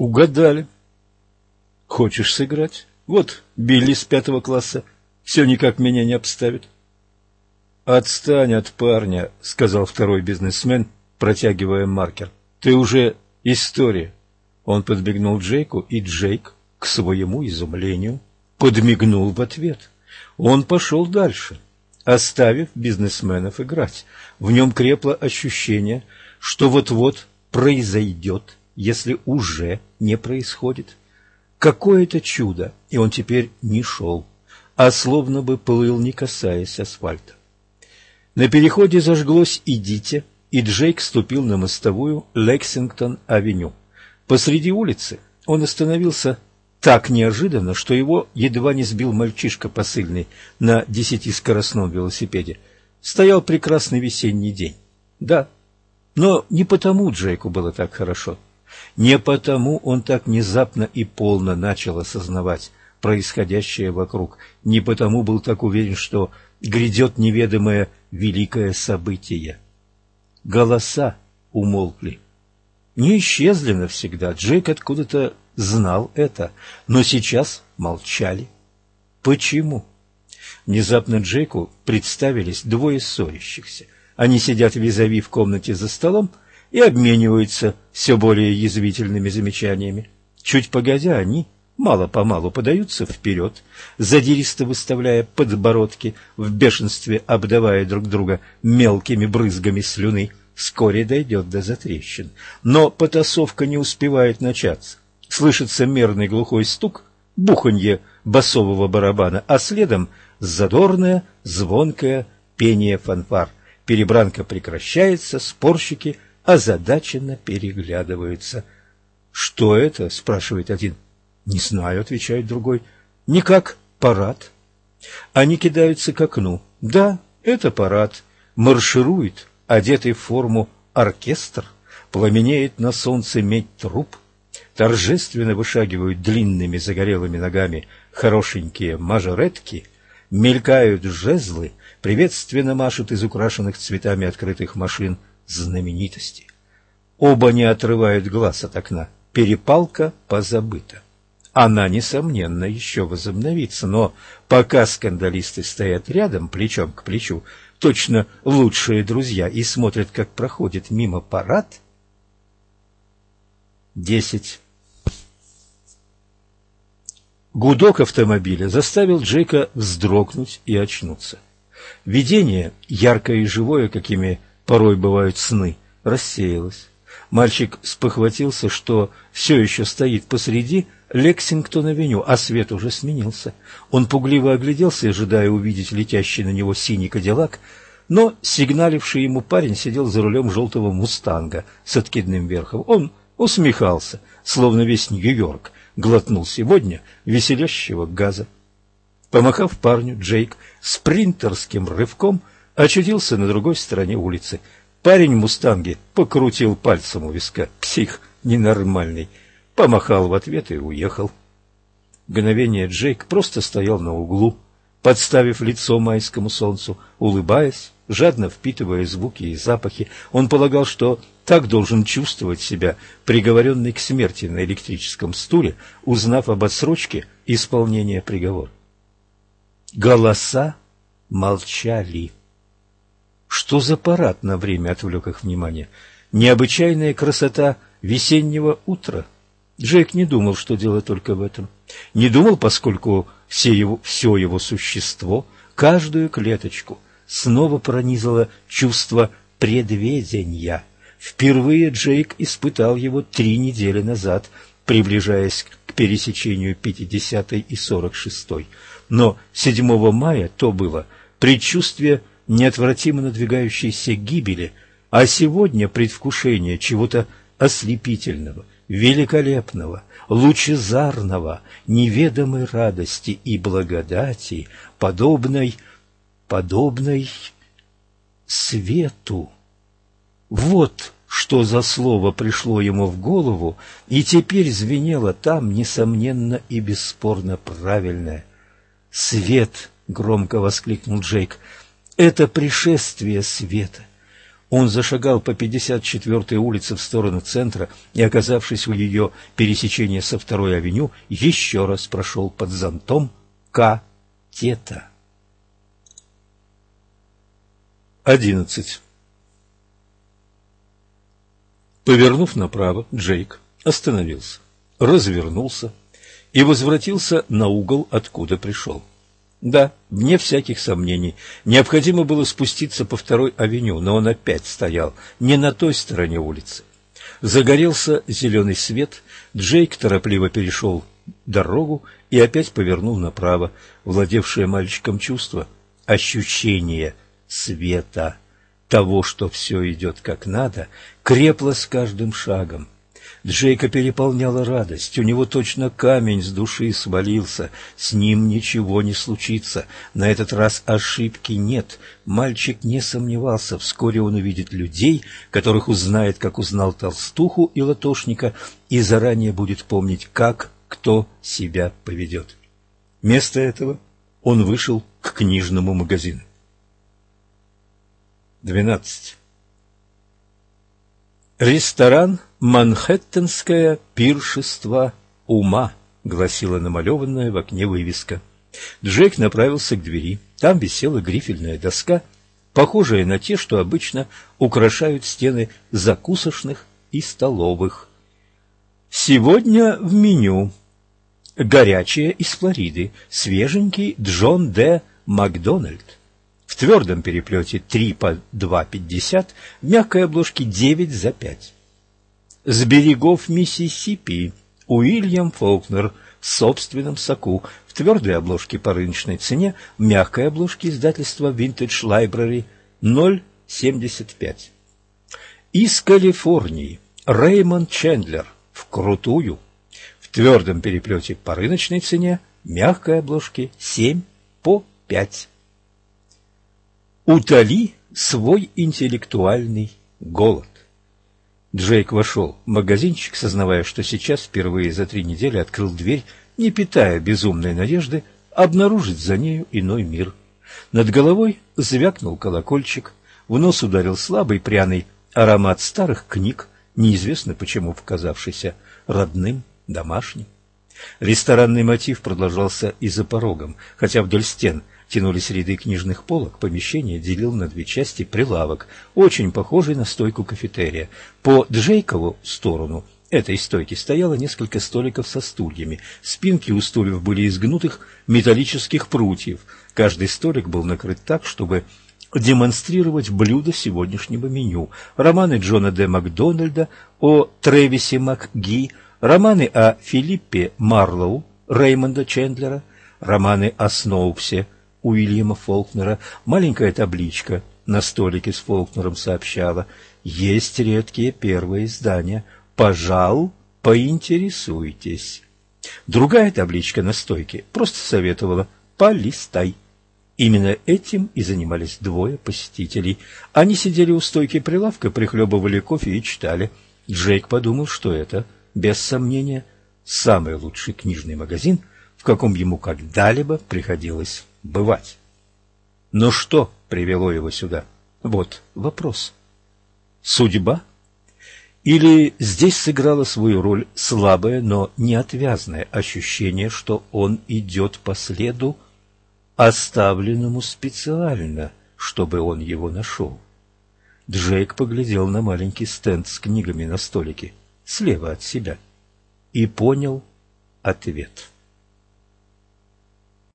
Угадали. Хочешь сыграть? Вот Билли с пятого класса. Все никак меня не обставит. Отстань от парня, сказал второй бизнесмен, протягивая маркер. Ты уже история. Он подбегнул Джейку, и Джейк, к своему изумлению, подмигнул в ответ. Он пошел дальше, оставив бизнесменов играть. В нем крепло ощущение, что вот-вот произойдет, если уже не происходит. Какое-то чудо, и он теперь не шел, а словно бы плыл, не касаясь асфальта. На переходе зажглось «Идите», и Джейк ступил на мостовую Лексингтон-авеню. Посреди улицы он остановился так неожиданно, что его едва не сбил мальчишка посыльный на десятискоростном велосипеде. Стоял прекрасный весенний день. Да, но не потому Джейку было так хорошо. Не потому он так внезапно и полно начал осознавать происходящее вокруг. Не потому был так уверен, что грядет неведомое великое событие. Голоса умолкли. Не исчезли навсегда. Джейк откуда-то знал это, но сейчас молчали. Почему? Внезапно Джейку представились двое ссорящихся. Они сидят визави в комнате за столом и обмениваются все более язвительными замечаниями. Чуть погодя, они мало-помалу подаются вперед, задиристо выставляя подбородки, в бешенстве обдавая друг друга мелкими брызгами слюны. Вскоре дойдет до затрещин. Но потасовка не успевает начаться. Слышится мерный глухой стук, буханье басового барабана, а следом задорное, звонкое пение фанфар. Перебранка прекращается, спорщики озадаченно переглядываются. «Что это?» — спрашивает один. «Не знаю», — отвечает другой. «Никак парад». Они кидаются к окну. «Да, это парад. Марширует, одетый в форму оркестр, пламенеет на солнце медь труб, торжественно вышагивают длинными загорелыми ногами хорошенькие мажоретки, мелькают жезлы, приветственно машут из украшенных цветами открытых машин знаменитости. Оба не отрывают глаз от окна. Перепалка позабыта. Она, несомненно, еще возобновится, но пока скандалисты стоят рядом, плечом к плечу, точно лучшие друзья, и смотрят, как проходит мимо парад. Десять. Гудок автомобиля заставил Джейка вздрогнуть и очнуться. Видение, яркое и живое, какими порой бывают сны, рассеялось. Мальчик спохватился, что все еще стоит посреди Лексингтон-авеню, а свет уже сменился. Он пугливо огляделся, ожидая увидеть летящий на него синий кадиллак, но сигналивший ему парень сидел за рулем желтого «Мустанга» с откидным верхом. Он усмехался, словно весь Нью-Йорк глотнул сегодня веселящего газа. Помахав парню, Джейк спринтерским рывком очутился на другой стороне улицы. Парень в «Мустанге» покрутил пальцем у виска. Псих ненормальный помахал в ответ и уехал. Мгновение Джейк просто стоял на углу, подставив лицо майскому солнцу, улыбаясь, жадно впитывая звуки и запахи. Он полагал, что так должен чувствовать себя приговоренный к смерти на электрическом стуле, узнав об отсрочке исполнения приговора. Голоса молчали. Что за парад на время отвлек их внимание? Необычайная красота весеннего утра — Джейк не думал, что дело только в этом. Не думал, поскольку все его, все его существо, каждую клеточку, снова пронизало чувство предведения. Впервые Джейк испытал его три недели назад, приближаясь к пересечению 50 и 46. Но 7 мая то было предчувствие неотвратимо надвигающейся гибели, а сегодня предвкушение чего-то ослепительного, великолепного, лучезарного, неведомой радости и благодати, подобной, подобной свету. Вот что за слово пришло ему в голову, и теперь звенело там, несомненно и бесспорно правильное. «Свет!» — громко воскликнул Джейк. «Это пришествие света! Он зашагал по 54-й улице в сторону центра и, оказавшись у ее пересечения со второй авеню, еще раз прошел под зонтом К. Тета. 11. Повернув направо, Джейк остановился, развернулся и возвратился на угол, откуда пришел. Да, вне всяких сомнений, необходимо было спуститься по второй авеню, но он опять стоял не на той стороне улицы. Загорелся зеленый свет, Джейк торопливо перешел дорогу и опять повернул направо, владевшее мальчиком чувство, ощущение света, того, что все идет как надо, крепло с каждым шагом. Джейка переполняла радость, у него точно камень с души свалился, с ним ничего не случится, на этот раз ошибки нет. Мальчик не сомневался, вскоре он увидит людей, которых узнает, как узнал толстуху и латошника, и заранее будет помнить, как кто себя поведет. Вместо этого он вышел к книжному магазину. Двенадцать. Ресторан «Манхэттенское пиршество ума», — гласила намалеванная в окне вывеска. Джек направился к двери. Там висела грифельная доска, похожая на те, что обычно украшают стены закусочных и столовых. Сегодня в меню горячее из Флориды, свеженький Джон Д. Макдональд твердом переплете 3 по 2,50, в мягкой обложке 9 за 5. С берегов Миссисипи Уильям Фолкнер в собственном соку, в твердой обложке по рыночной цене, в мягкой обложке издательства Vintage Library 0,75. Из Калифорнии Реймонд Чендлер в крутую, в твердом переплете по рыночной цене, мягкой обложке 7 по 5 утоли свой интеллектуальный голод. Джейк вошел в магазинчик, сознавая, что сейчас впервые за три недели открыл дверь, не питая безумной надежды обнаружить за нею иной мир. Над головой звякнул колокольчик, в нос ударил слабый пряный аромат старых книг, неизвестно почему показавшийся родным, домашним. Ресторанный мотив продолжался и за порогом, хотя вдоль стен тянулись ряды книжных полок, помещение делил на две части прилавок, очень похожий на стойку кафетерия. По Джейкову сторону этой стойки стояло несколько столиков со стульями. Спинки у стульев были из гнутых металлических прутьев. Каждый столик был накрыт так, чтобы демонстрировать блюда сегодняшнего меню. Романы Джона Д. Макдональда о Тревисе МакГи, романы о Филиппе Марлоу, Реймонда Чендлера, романы о Сноупсе, Уильяма Фолкнера, маленькая табличка на столике с Фолкнером сообщала «Есть редкие первые издания. Пожал, поинтересуйтесь». Другая табличка на стойке просто советовала «Полистай». Именно этим и занимались двое посетителей. Они сидели у стойки прилавка, прихлебывали кофе и читали. Джейк подумал, что это, без сомнения, самый лучший книжный магазин, в каком ему когда-либо приходилось бывать. Но что привело его сюда? Вот вопрос. Судьба? Или здесь сыграло свою роль слабое, но неотвязное ощущение, что он идет по следу, оставленному специально, чтобы он его нашел? Джейк поглядел на маленький стенд с книгами на столике, слева от себя, и понял ответ.